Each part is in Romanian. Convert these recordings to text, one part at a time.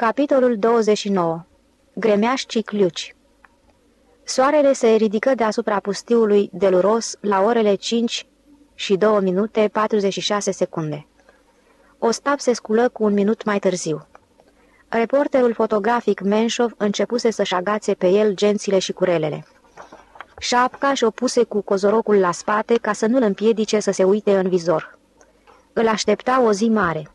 Capitolul 29 Gremeaș Cicliuci Soarele se ridică deasupra pustiului Deluros la orele 5 și 2 minute 46 secunde. Ostap se sculă cu un minut mai târziu. Reporterul fotografic Menșov începuse să-și agațe pe el gențile și curelele. Șapca și-o puse cu cozorocul la spate ca să nu-l împiedice să se uite în vizor. Îl aștepta o zi mare.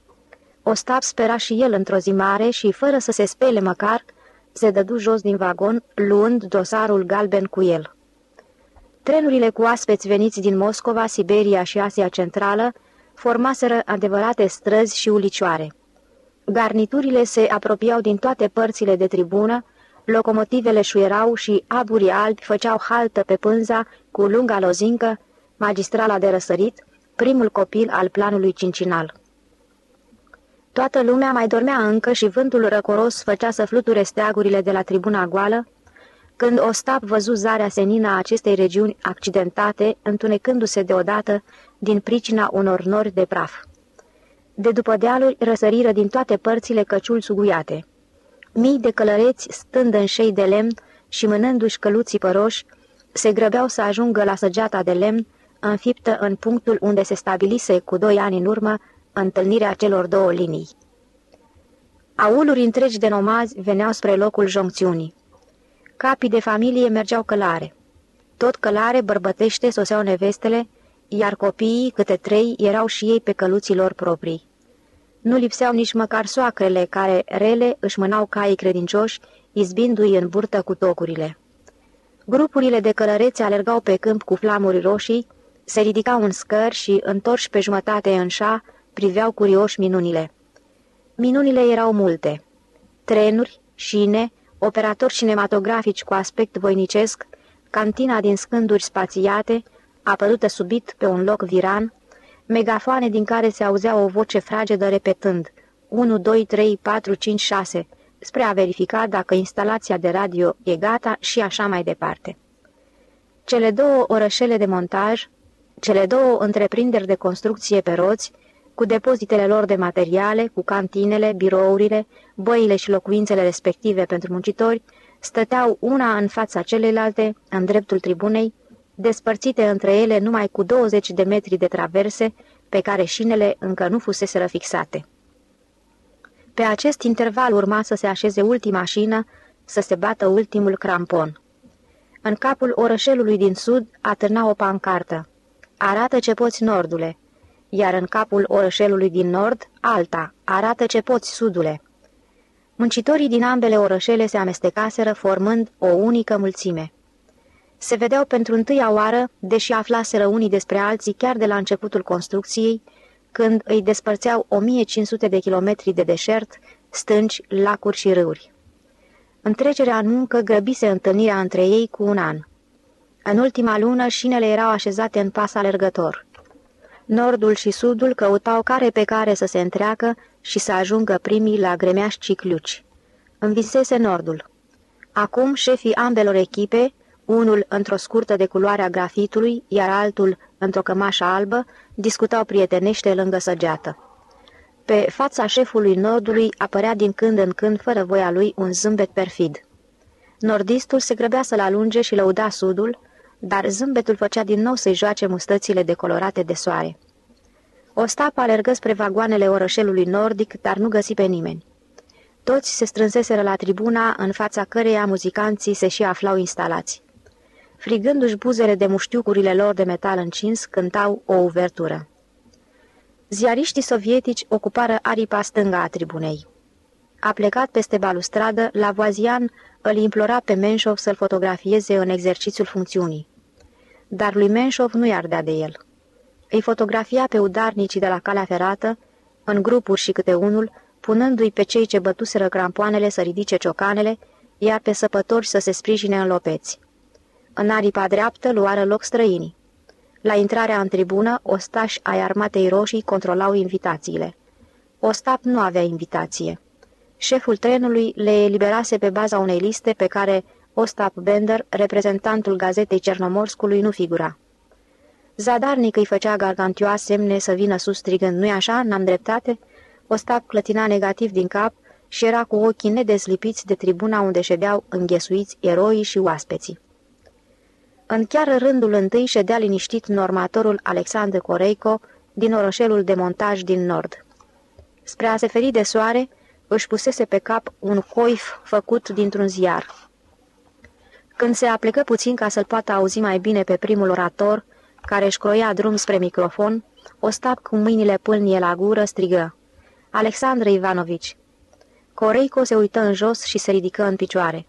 Ostap spera și el într-o zi mare și, fără să se spele măcar, se dădu jos din vagon, luând dosarul galben cu el. Trenurile cu aspeți veniți din Moscova, Siberia și Asia Centrală formaseră adevărate străzi și ulicioare. Garniturile se apropiau din toate părțile de tribună, locomotivele șuierau și aburii albi făceau haltă pe pânza cu lunga lozincă, magistrala de răsărit, primul copil al planului cincinal. Toată lumea mai dormea încă și vântul răcoros făcea să fluture steagurile de la tribuna goală, când Ostap văzu zarea senină a acestei regiuni accidentate, întunecându-se deodată din pricina unor nori de praf. De după dealuri răsăriră din toate părțile căciul suguiate. Mii de călăreți, stând în șei de lemn și mânându-și căluții păroși, se grăbeau să ajungă la săgeata de lemn, înfiptă în punctul unde se stabilise cu doi ani în urmă întâlnirea celor două linii. Auluri întregi de nomazi veneau spre locul joncțiunii. Capii de familie mergeau călare. Tot călare bărbătește soseau nevestele, iar copiii, câte trei, erau și ei pe căluții lor proprii. Nu lipseau nici măcar soacrele, care, rele, își mânau caii credincioși, izbindu-i în burtă cu tocurile. Grupurile de călăreți alergau pe câmp cu flamuri roșii, se ridicau în scări și, întorși pe jumătate în șa, priveau curioși minunile. Minunile erau multe. Trenuri, șine, operatori cinematografici cu aspect voinicesc, cantina din scânduri spațiate, apărută subit pe un loc viran, megafoane din care se auzea o voce fragedă repetând 1, 2, 3, 4, 5, 6, spre a verifica dacă instalația de radio e gata și așa mai departe. Cele două orășele de montaj, cele două întreprinderi de construcție pe roți, cu depozitele lor de materiale, cu cantinele, birourile, băile și locuințele respective pentru muncitori, stăteau una în fața celelalte, în dreptul tribunei, despărțite între ele numai cu 20 de metri de traverse, pe care șinele încă nu fuseseră fixate. Pe acest interval urma să se așeze ultima șină, să se bată ultimul crampon. În capul orășelului din sud atârna o pancartă. Arată ce poți, nordule!" Iar în capul orășelului din nord, alta, arată ce poți, sudule. Muncitorii din ambele orășele se amestecaseră, formând o unică mulțime. Se vedeau pentru întâia oară, deși aflaseră unii despre alții chiar de la începutul construcției, când îi despărțeau 1500 de kilometri de deșert, stânci, lacuri și râuri. Întrecerea în muncă grăbise întâlnirea între ei cu un an. În ultima lună, șinele erau așezate în pas alergător. Nordul și sudul căutau care pe care să se întreacă și să ajungă primii la gremeași cicluci. Învisese nordul. Acum șefii ambelor echipe, unul într-o scurtă de culoarea grafitului, iar altul într-o cămașă albă, discutau prietenește lângă săgeată. Pe fața șefului nordului apărea din când în când, fără voia lui, un zâmbet perfid. Nordistul se grăbea să-l alunge și lăuda sudul, dar zâmbetul făcea din nou să-i joace mustățile decolorate de soare. Ostap alergă spre vagoanele orășelului nordic, dar nu găsi pe nimeni. Toți se strânseseră la tribuna, în fața căreia muzicanții se și aflau instalați. Frigându-și buzele de muștiucurile lor de metal încins, cântau o uvertură. Ziariștii sovietici ocupară aripa stânga a tribunei. A plecat peste balustradă, la Voazian îl implora pe Menșov să-l fotografieze în exercițiul funcțiunii dar lui Menșov nu-i ardea de el. Îi fotografia pe udarnicii de la calea ferată, în grupuri și câte unul, punându-i pe cei ce bătuseră crampoanele să ridice ciocanele, iar pe săpători să se sprijine în lopeți. În aripa dreaptă luară loc străinii. La intrarea în tribună, ostași ai armatei roșii controlau invitațiile. Ostap nu avea invitație. Șeful trenului le eliberase pe baza unei liste pe care Ostap Bender, reprezentantul gazetei Cernomorscului, nu figura. Zadarnic îi făcea gargantioa semne să vină sus strigând, nu-i așa, n-am dreptate?" Ostap clătina negativ din cap și era cu ochii nedeslipiți de tribuna unde ședeau înghesuiți eroii și oaspeții. În chiar rândul întâi ședea liniștit normatorul Alexandru Coreico din orășelul de montaj din nord. Spre a se feri de soare, își pusese pe cap un coif făcut dintr-un ziar. Când se aplecă puțin ca să-l poată auzi mai bine pe primul orator, care își croia drum spre microfon, Ostap cu mâinile pâlnie la gură strigă. Alexandru Ivanovici. Coreico se uită în jos și se ridică în picioare.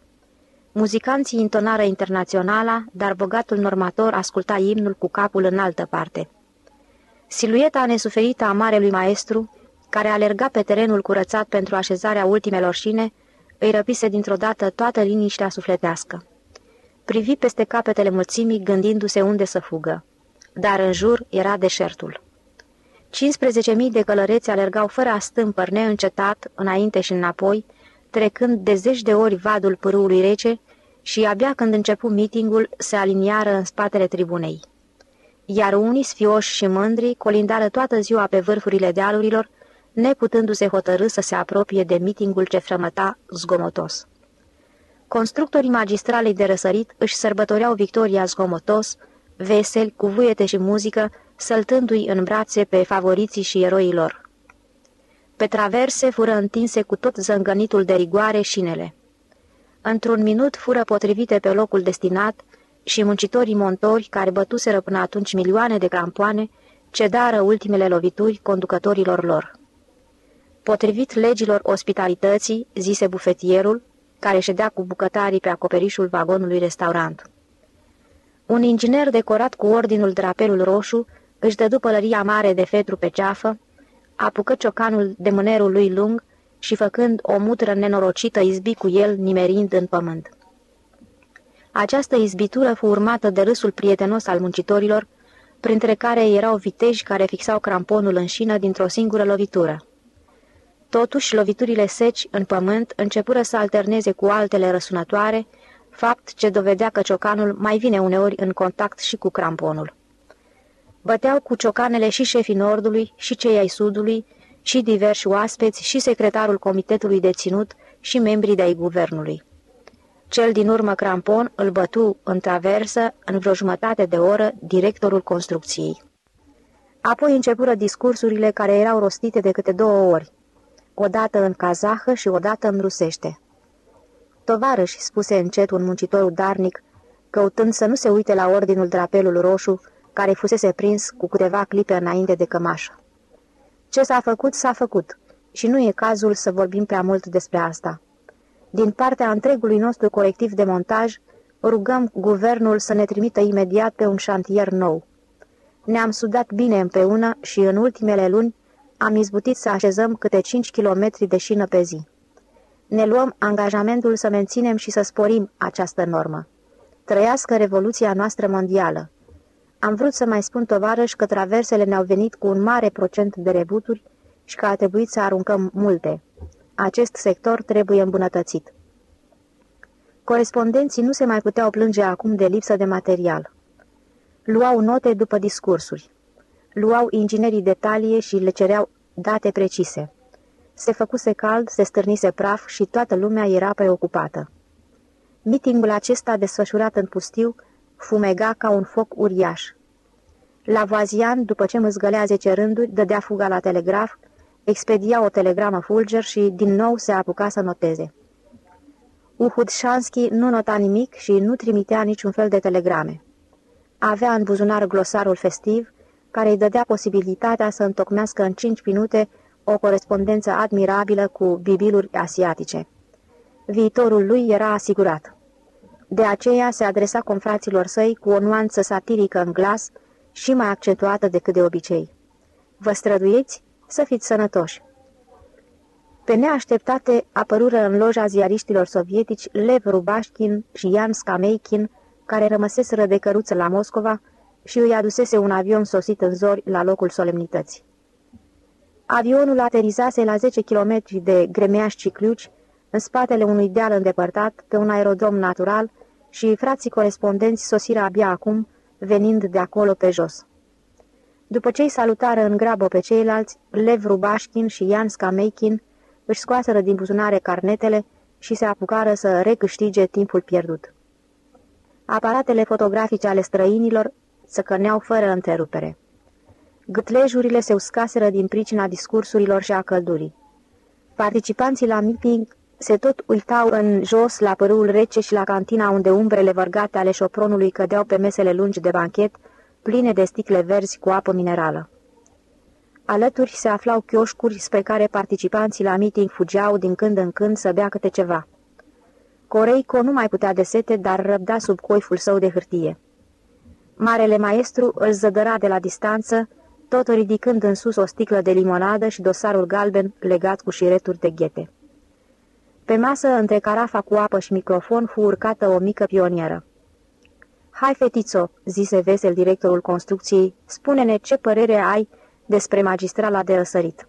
Muzicanții intonară internaționala, dar bogatul normator asculta imnul cu capul în altă parte. Silueta nesuferită a marelui maestru, care alerga pe terenul curățat pentru așezarea ultimelor șine, îi răpise dintr-o dată toată liniștea sufletească. Privi peste capetele mulțimii, gândindu-se unde să fugă. Dar în jur era deșertul. 15.000 de călăreți alergau fără astâmpăr neîncetat, înainte și înapoi, trecând de zeci de ori vadul pârâului rece și abia când începu mitingul se aliniară în spatele tribunei. Iar unii sfioși și mândri colindară toată ziua pe vârfurile dealurilor, neputându-se hotărâ să se apropie de mitingul ce frămăta zgomotos. Constructorii magistralei de răsărit își sărbătoreau victoria zgomotos, veseli, cu vuiete și muzică, săltându-i în brațe pe favoriții și eroilor. Pe traverse fură întinse cu tot zângănitul de rigoare șinele. Într-un minut fură potrivite pe locul destinat și muncitorii montori, care bătuseră până atunci milioane de crampoane, cedară ultimele lovituri conducătorilor lor. Potrivit legilor ospitalității, zise bufetierul, care ședea cu bucătarii pe acoperișul vagonului restaurant. Un inginer decorat cu ordinul drapelul roșu își dădu pălăria mare de fetru pe ceafă, apucă ciocanul de mânerul lui lung și, făcând o mutră nenorocită, izbi cu el, nimerind în pământ. Această izbitură fu urmată de râsul prietenos al muncitorilor, printre care erau viteji care fixau cramponul în șină dintr-o singură lovitură. Totuși, loviturile seci în pământ începură să alterneze cu altele răsunătoare, fapt ce dovedea că ciocanul mai vine uneori în contact și cu cramponul. Băteau cu ciocanele și șefii Nordului, și cei ai Sudului, și diversi oaspeți, și secretarul comitetului de ținut, și membrii de-ai guvernului. Cel din urmă crampon îl bătu în traversă, în vreo jumătate de oră, directorul construcției. Apoi începură discursurile care erau rostite de câte două ori, odată în kazahă și odată în rusește. Tovarăși, spuse încet un muncitor darnic, căutând să nu se uite la ordinul drapelul roșu, care fusese prins cu câteva clipe înainte de cămașă. Ce s-a făcut, s-a făcut și nu e cazul să vorbim prea mult despre asta. Din partea întregului nostru colectiv de montaj, rugăm guvernul să ne trimită imediat pe un șantier nou. Ne-am sudat bine împreună și în ultimele luni am izbutit să așezăm câte 5 km de șină pe zi. Ne luăm angajamentul să menținem și să sporim această normă. Trăiască Revoluția noastră mondială! Am vrut să mai spun tovarăși că traversele ne-au venit cu un mare procent de rebuturi și că a trebuit să aruncăm multe. Acest sector trebuie îmbunătățit. Corespondenții nu se mai puteau plânge acum de lipsă de material. Luau note după discursuri. Luau inginerii detalie și le cereau date precise. Se făcuse cald, se stârnise praf și toată lumea era preocupată. Mitingul acesta, desfășurat în pustiu, fumega ca un foc uriaș. Lavoazian, după ce mâzgălea zece rânduri, dădea fuga la telegraf, expedia o telegramă fulger și din nou se apuca să noteze. Uhudșanski nu nota nimic și nu trimitea niciun fel de telegrame. Avea în buzunar glosarul festiv, care îi dădea posibilitatea să întocmească în cinci minute o corespondență admirabilă cu bibiluri asiatice. Viitorul lui era asigurat. De aceea se adresa confraților săi cu o nuanță satirică în glas și mai accentuată decât de obicei. Vă străduiți să fiți sănătoși. Pe neașteptate apărură în loja ziariștilor sovietici Lev Rubașkin și Ian Skameikin, care rămăseseră de căruță la Moscova și îi adusese un avion sosit în zori la locul solemnității. Avionul aterizase la 10 km de Gremeaș Cicliuci, în spatele unui deal îndepărtat, pe un aerodrom natural, și frații corespondenți sosiră abia acum, venind de acolo pe jos. După ce-i salutară în grabă pe ceilalți, Lev Rubașkin și Ian Skameikin își scoaseră din buzunare carnetele și se apucară să recâștige timpul pierdut. Aparatele fotografice ale străinilor să căneau fără întrerupere. Gâtlejurile se uscaseră din pricina discursurilor și a căldurii. Participanții la meeting se tot uitau în jos la părâul rece și la cantina unde umbrele vărgate ale șopronului cădeau pe mesele lungi de banchet, pline de sticle verzi cu apă minerală. Alături se aflau chioșcuri spre care participanții la meeting fugeau din când în când să bea câte ceva. Coreico nu mai putea de sete, dar răbda sub coiful său de hârtie. Marele maestru îl zădăra de la distanță, tot ridicând în sus o sticlă de limonadă și dosarul galben legat cu șireturi de ghete. Pe masă, între carafa cu apă și microfon, fu urcată o mică pionieră. Hai, fetițo," zise vesel directorul construcției, spune-ne ce părere ai despre magistrala de răsărit."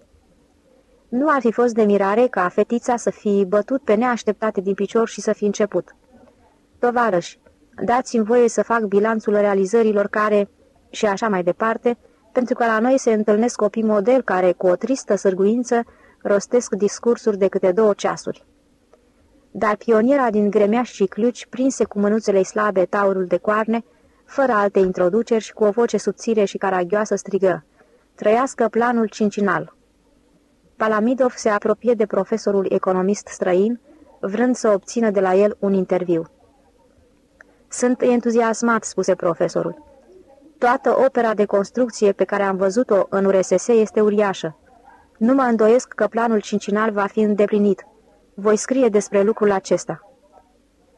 Nu ar fi fost de mirare ca fetița să fi bătut pe neașteptate din picior și să fi început. Tovarăși, dați-mi voie să fac bilanțul realizărilor care, și așa mai departe, pentru că la noi se întâlnesc copii model care, cu o tristă sârguință, rostesc discursuri de câte două ceasuri. Dar pioniera din gremeaș și cliuci prinse cu mânuțele slabe taurul de coarne, fără alte introduceri și cu o voce subțire și caragioasă strigă, Trăiască planul cincinal! Palamidov se apropie de profesorul economist străin, vrând să obțină de la el un interviu. Sunt entuziasmat," spuse profesorul. Toată opera de construcție pe care am văzut-o în URSS este uriașă. Nu mă îndoiesc că planul cincinal va fi îndeplinit. Voi scrie despre lucrul acesta."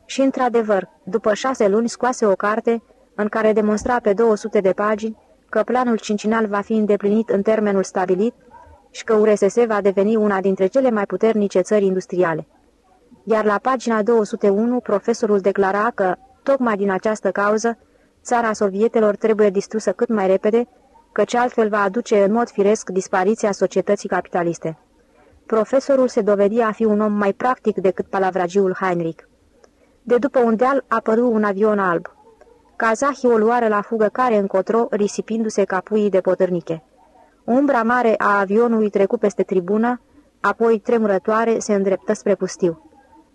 Și, într-adevăr, după șase luni scoase o carte în care demonstra pe 200 de pagini că planul cincinal va fi îndeplinit în termenul stabilit și că URSS va deveni una dintre cele mai puternice țări industriale. Iar la pagina 201, profesorul declara că, tocmai din această cauză, țara sovietelor trebuie distrusă cât mai repede, căci altfel va aduce în mod firesc dispariția societății capitaliste. Profesorul se dovedi a fi un om mai practic decât palavragiul Heinrich. De după un deal apăru un avion alb. Kazahii o luară la fugă care încotro, risipindu-se ca puii de potârniche. Umbra mare a avionului trecu peste tribună, apoi tremurătoare se îndreptă spre pustiu.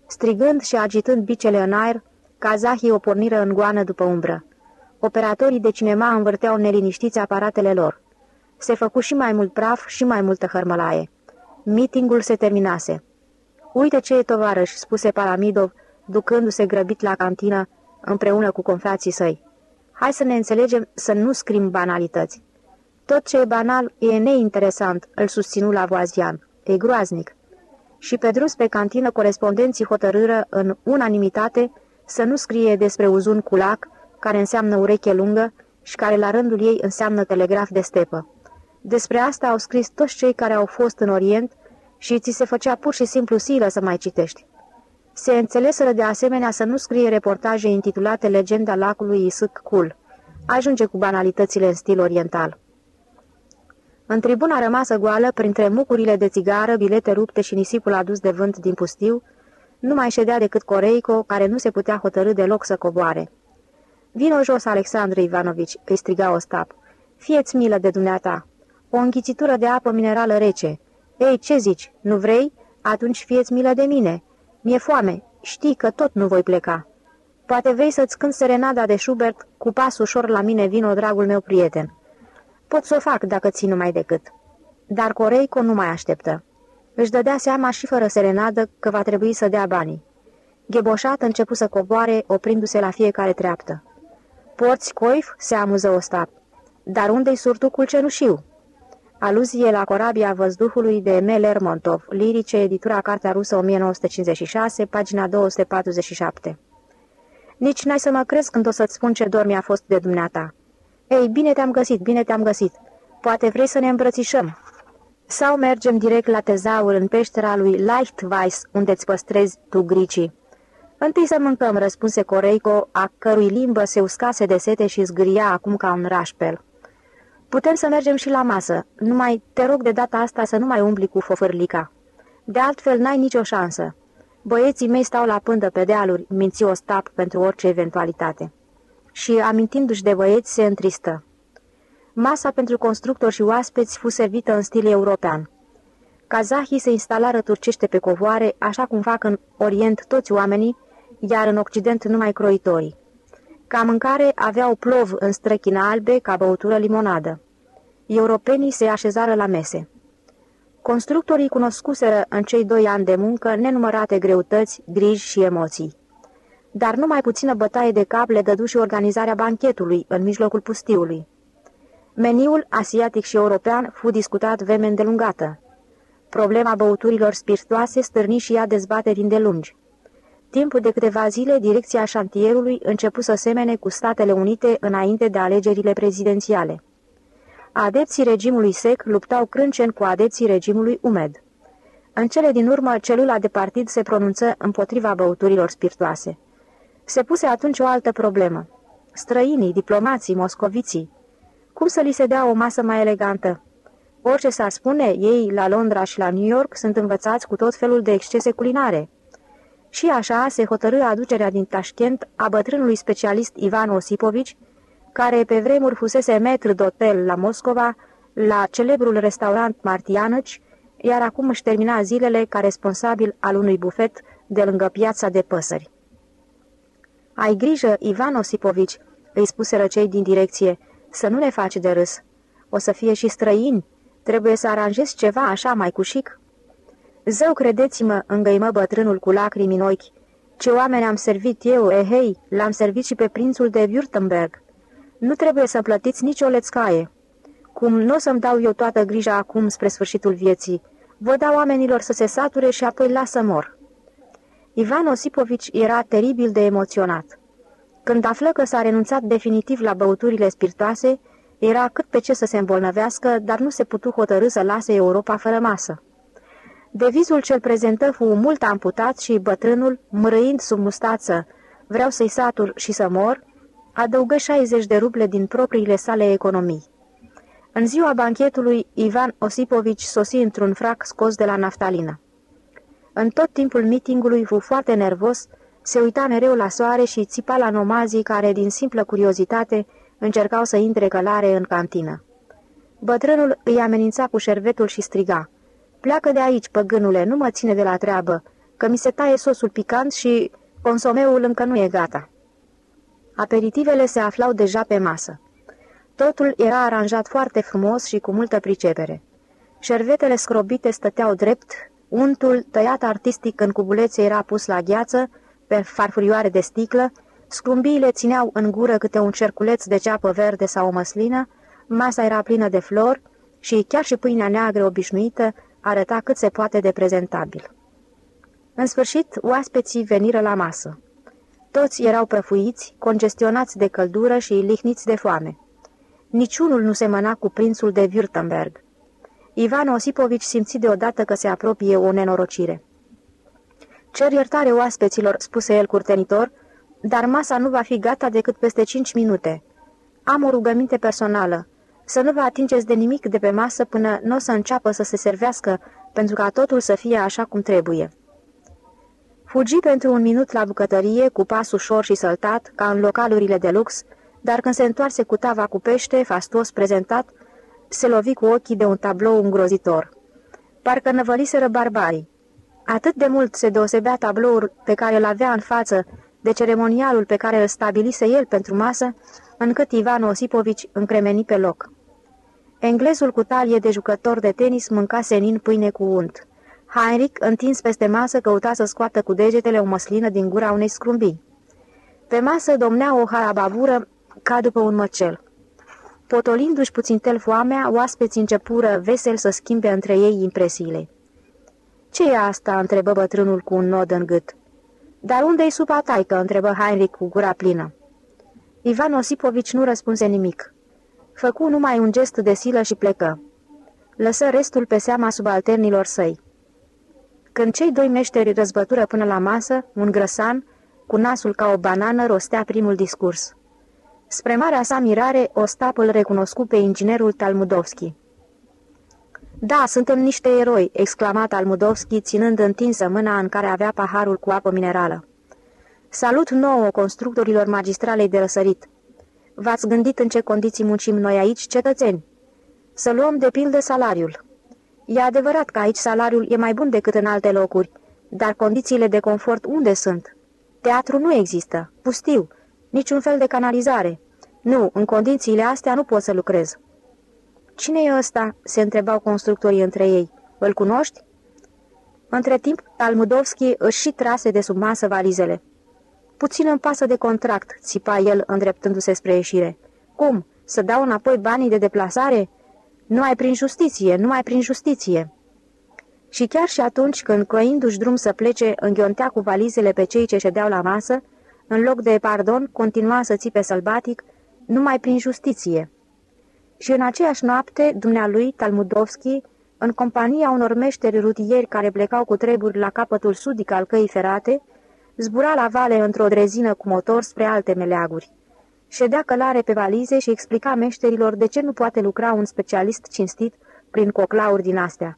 Strigând și agitând bicele în aer, kazahii o porniră în goană după umbră. Operatorii de cinema învârteau neliniștiți aparatele lor. Se făcu și mai mult praf și mai multă hărmălaie. Meetingul se terminase. Uite ce e tovarăș," spuse Paramidov, ducându-se grăbit la cantină împreună cu confrații săi. Hai să ne înțelegem să nu scrim banalități. Tot ce e banal e neinteresant, îl susținu la Voazian. E groaznic. Și pe drus pe cantină corespondenții hotărâră în unanimitate să nu scrie despre uzun culac, care înseamnă ureche lungă și care la rândul ei înseamnă telegraf de stepă. Despre asta au scris toți cei care au fost în Orient și ți se făcea pur și simplu silă să mai citești. Se înțeleseră de asemenea să nu scrie reportaje intitulate Legenda lacului Isâc Kul. Ajunge cu banalitățile în stil oriental. În tribuna rămasă goală, printre mucurile de țigară, bilete rupte și nisipul adus de vânt din pustiu, nu mai ședea decât Coreico, care nu se putea hotărâ deloc să coboare. Vino jos, Alexandru Ivanovici," îi striga Ostap. Fieți milă de dumneata. O înghițitură de apă minerală rece. Ei, ce zici, nu vrei? Atunci fieți milă de mine. Mi-e foame. Știi că tot nu voi pleca. Poate vei să-ți cânt serenada de Schubert cu pas ușor la mine vino, dragul meu prieten. Pot să o fac dacă ții numai decât. Dar Coreico nu mai așteptă. Își dădea seama și fără serenadă că va trebui să dea banii. Gheboșat începu să coboare, oprindu-se la fiecare treaptă. Porți coif?" se amuză Ostap. Dar unde-i surtucul cenușiu?" Aluzie la corabia văzduhului de M. Lermontov, lirice, editura Cartea Rusă 1956, pagina 247. Nici n-ai să mă crezi când o să-ți spun ce dor mi-a fost de dumneata. Ei, bine te-am găsit, bine te-am găsit. Poate vrei să ne îmbrățișăm. Sau mergem direct la tezaur în peștera lui Leichtweiss, unde-ți păstrezi tu gricii. Întâi să mâncăm, răspunse Coreico, a cărui limbă se uscase de sete și zgâria acum ca un rașpel. Putem să mergem și la masă, numai te rog de data asta să nu mai umbli cu fofârlica. De altfel n-ai nicio șansă. Băieții mei stau la pândă pe dealuri, minți o stap pentru orice eventualitate. Și, amintindu-și de băieți, se întristă. Masa pentru constructori și oaspeți fu servită în stil european. Kazahii se instalară turcește pe covoare, așa cum fac în Orient toți oamenii, iar în Occident numai croitorii. Ca mâncare aveau plov în străchine albe, ca băutură limonadă. Europenii se așezară la mese. Constructorii cunoscuseră în cei doi ani de muncă nenumărate greutăți, griji și emoții. Dar numai puțină bătaie de cap le dădu și organizarea banchetului în mijlocul pustiului. Meniul asiatic și european fu discutat vreme îndelungată. Problema băuturilor spiritoase stârni și ea dezbateri îndelungi. Timp de câteva zile, direcția șantierului începu să semene cu Statele Unite înainte de alegerile prezidențiale. Adepții regimului sec luptau crâncen cu adepții regimului umed. În cele din urmă, celula de partid se pronunță împotriva băuturilor spiritoase. Se puse atunci o altă problemă. Străinii, diplomații, moscoviții. Cum să li se dea o masă mai elegantă? Orice s-ar spune, ei la Londra și la New York sunt învățați cu tot felul de excese culinare. Și așa se hotărâ aducerea din Tashkent a bătrânului specialist Ivan Osipovici, care pe vremuri fusese metru d'hotel la Moscova, la celebrul restaurant Martianăci, iar acum își termina zilele ca responsabil al unui bufet de lângă piața de păsări. Ai grijă, Ivan Osipovici," îi spuseră cei din direcție, să nu le faci de râs. O să fie și străini, trebuie să aranjezi ceva așa mai cușic." Zău, credeți-mă, îngăimă bătrânul cu lacrimi în ochi, ce oameni am servit eu, ehei, eh, l-am servit și pe prințul de Württemberg. Nu trebuie să plătiți nicio lețcaie. Cum nu o să-mi dau eu toată grija acum spre sfârșitul vieții, vă dau oamenilor să se sature și apoi lasă mor. Ivan Osipovici era teribil de emoționat. Când află că s-a renunțat definitiv la băuturile spiritoase, era cât pe ce să se îmbolnăvească, dar nu se putu hotărâ să lase Europa fără masă. Devizul cel prezentă fu mult amputat și bătrânul, mărâind sub mustață, vreau să-i satur și să mor, adăugă 60 de ruble din propriile sale economii. În ziua banchetului, Ivan Osipovici sosi într-un frac scos de la naftalină. În tot timpul mitingului fu foarte nervos, se uita mereu la soare și țipa la nomazii care, din simplă curiozitate, încercau să intre călare în cantină. Bătrânul îi amenința cu șervetul și striga. Pleacă de aici, păgânule, nu mă ține de la treabă, că mi se taie sosul picant și consomeul încă nu e gata. Aperitivele se aflau deja pe masă. Totul era aranjat foarte frumos și cu multă pricepere. Șervetele scrobite stăteau drept, untul tăiat artistic în cubulețe era pus la gheață, pe farfurioare de sticlă, scrumbiile țineau în gură câte un cerculeț de ceapă verde sau o măslină, masa era plină de flori și chiar și pâinea neagră obișnuită arăta cât se poate de prezentabil. În sfârșit, oaspeții veniră la masă. Toți erau prăfuiți, congestionați de căldură și lihniți de foame. Niciunul nu semăna cu prințul de Württemberg. Ivan Osipovici simți deodată că se apropie o nenorocire. Cer iertare oaspeților, spuse el curtenitor, dar masa nu va fi gata decât peste cinci minute. Am o rugăminte personală. Să nu vă atingeți de nimic de pe masă până nu o să înceapă să se servească, pentru ca totul să fie așa cum trebuie. Fugi pentru un minut la bucătărie, cu pas ușor și săltat, ca în localurile de lux, dar când se întoarse cu tava cu pește, fastos prezentat, se lovi cu ochii de un tablou îngrozitor. Parcă năvăliseră barbarii. Atât de mult se deosebea tabloul pe care îl avea în față de ceremonialul pe care îl stabilise el pentru masă, încât Ivan Osipovici încremeni pe loc. Englezul cu talie de jucător de tenis mânca senin pâine cu unt. Heinrich, întins peste masă, căuta să scoată cu degetele o măslină din gura unei scrumbii. Pe masă domnea o harabavură ca după un măcel. Potolindu-și puțin tel foamea, oaspeții începură vesel să schimbe între ei impresiile. Ce e asta?" întrebă bătrânul cu un nod în gât. Dar unde-i supa taică?" întrebă Heinrich cu gura plină. Ivan Osipovici nu răspunse nimic. Făcu numai un gest de silă și plecă. Lăsă restul pe seama subalternilor săi. Când cei doi meșteri răzbătură până la masă, un grăsan, cu nasul ca o banană, rostea primul discurs. Spre marea sa mirare, Ostap îl recunoscu pe inginerul Talmudovski. Da, suntem niște eroi!" exclama Talmudovski, ținând întinsă mâna în care avea paharul cu apă minerală. Salut nouă constructorilor magistralei de răsărit! V-ați gândit în ce condiții muncim noi aici, cetățeni? Să luăm de pildă salariul. E adevărat că aici salariul e mai bun decât în alte locuri, dar condițiile de confort unde sunt? Teatru nu există, pustiu, niciun fel de canalizare. Nu, în condițiile astea nu pot să lucrez. Cine e ăsta?" se întrebau constructorii între ei. Îl cunoști?" Între timp, Talmudovski își și trase de sub masă valizele. Puțin îmi pasă de contract," țipa el, îndreptându-se spre ieșire. Cum? Să dau înapoi banii de deplasare?" Numai prin justiție, numai prin justiție." Și chiar și atunci când, căindu-și drum să plece, înghiontea cu valizele pe cei ce ședeau la masă, în loc de pardon, continua să țipe sălbatic, numai prin justiție. Și în aceeași noapte, dumnealui, Talmudovski, în compania unor meșteri rutieri care plecau cu treburi la capătul sudic al căii ferate, zbura la vale într-o drezină cu motor spre alte meleaguri. Ședea călare pe valize și explica meșterilor de ce nu poate lucra un specialist cinstit prin coclauri din astea.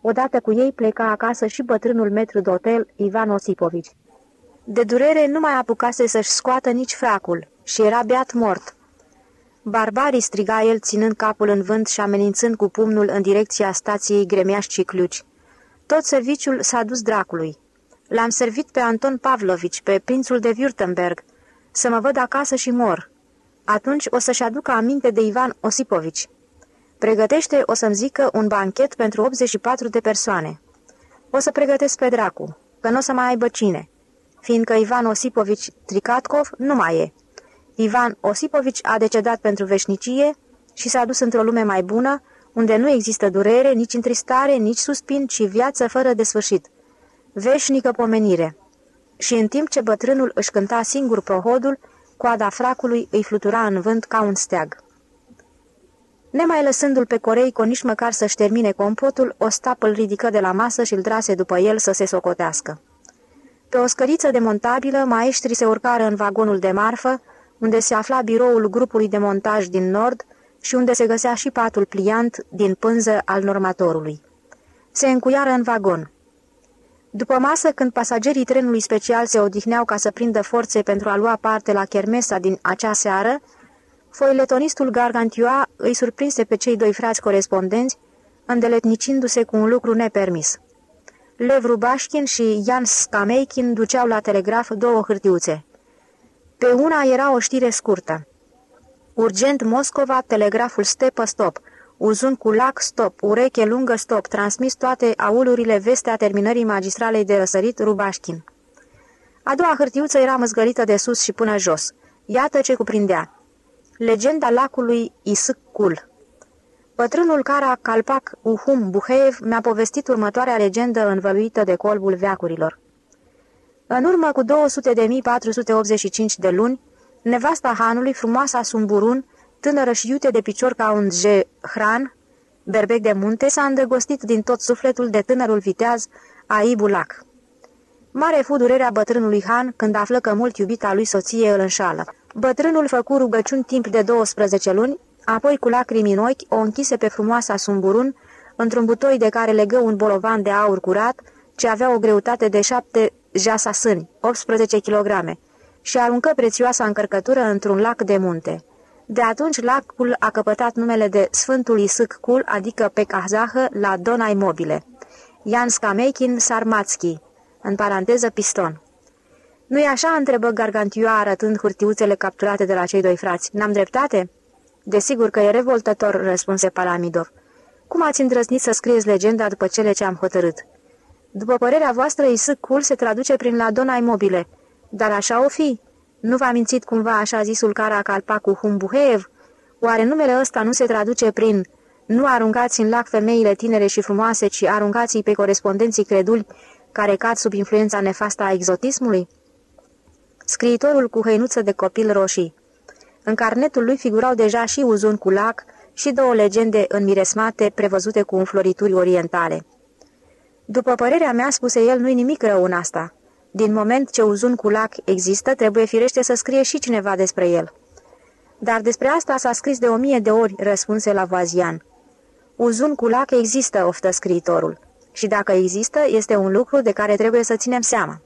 Odată cu ei pleca acasă și bătrânul metru de hotel Ivan Osipovici. De durere nu mai apucase să-și scoată nici fracul și era beat mort. Barbarii striga el ținând capul în vânt și amenințând cu pumnul în direcția stației Gremeaș Cicluci. Tot serviciul s-a dus dracului. L-am servit pe Anton Pavlovici, pe prințul de Württemberg, să mă văd acasă și mor. Atunci o să-și aducă aminte de Ivan Osipovici. Pregătește, o să-mi zică, un banchet pentru 84 de persoane. O să pregătesc pe dracu, că nu o să mai aibă cine, fiindcă Ivan Osipovici Tricatkov nu mai e. Ivan Osipovici a decedat pentru veșnicie și s-a dus într-o lume mai bună, unde nu există durere, nici întristare, nici suspin, ci viață fără de sfârșit. Veșnică pomenire. Și în timp ce bătrânul își cânta singur prohodul, coada fracului îi flutura în vânt ca un steag. Nemai lăsându-l pe Coreico nici măcar să-și termine compotul, o stapă îl ridică de la masă și îl trase după el să se socotească. Pe o scăriță demontabilă, maestrii se urcară în vagonul de marfă, unde se afla biroul grupului de montaj din nord și unde se găsea și patul pliant din pânză al normatorului. Se încuiară în vagon. După masă, când pasagerii trenului special se odihneau ca să prindă forțe pentru a lua parte la chermesa din acea seară, foiletonistul Gargantua îi surprinse pe cei doi frați corespondenți, îndeletnicindu-se cu un lucru nepermis. Lev Rubașkin și Jan Skameikin duceau la telegraf două hârtiuțe. Pe una era o știre scurtă. Urgent Moscova, telegraful stepă stop, uzun cu lac stop, ureche lungă stop, transmis toate aulurile veste a terminării magistralei de răsărit Rubașkin. A doua hârtiuță era măzgălită de sus și până jos. Iată ce cuprindea. Legenda lacului Isâc-Cul Pătrânul Cara Calpac Uhum Buheev mi-a povestit următoarea legendă învăluită de colbul veacurilor. În urmă cu 200.485 de luni, nevasta hanului, frumoasa Sumburun, tânără și iute de picior ca un hran, berbec de munte, s-a îndrăgostit din tot sufletul de tânărul viteaz Aibulac. Mare fu durerea bătrânului Han când află că mult iubita lui soție îl înșală. Bătrânul făcu rugăciuni timp de 12 luni, apoi cu lacrimi în ochi o închise pe frumoasa Sumburun într-un butoi de care legă un bolovan de aur curat, ce avea o greutate de șapte jasasâni, 18 kg, și aruncă prețioasa încărcătură într-un lac de munte. De atunci lacul a căpătat numele de Sfântul Isâc Cul, adică pe kazahă, la Donai Mobile. Jan Skameikin Sarmatski, în paranteză piston. Nu-i așa?" întrebă Gargantua arătând hârtiuțele capturate de la cei doi frați. N-am dreptate?" Desigur că e revoltător," răspunse Palamidov. Cum ați îndrăznit să scrieți legenda după cele ce am hotărât?" După părerea voastră, Isâcul se traduce prin la Dona Imobile. Dar așa o fi? Nu v-a mințit cumva așa zisul Caracalpa cu Humbuheev? Oare numele ăsta nu se traduce prin nu aruncați în lac femeile tinere și frumoase, ci aruncați-i pe corespondenții creduli care cad sub influența nefastă a exotismului? Scriitorul cu hăinuță de copil roșii. În carnetul lui figurau deja și uzun cu lac și două legende înmiresmate prevăzute cu înflorituri orientale. După părerea mea, spuse el, nu-i nimic rău în asta. Din moment ce uzun cu lac există, trebuie firește să scrie și cineva despre el. Dar despre asta s-a scris de o mie de ori, răspunse la Vazian. Uzun cu lac există, oftă scriitorul. Și dacă există, este un lucru de care trebuie să ținem seama.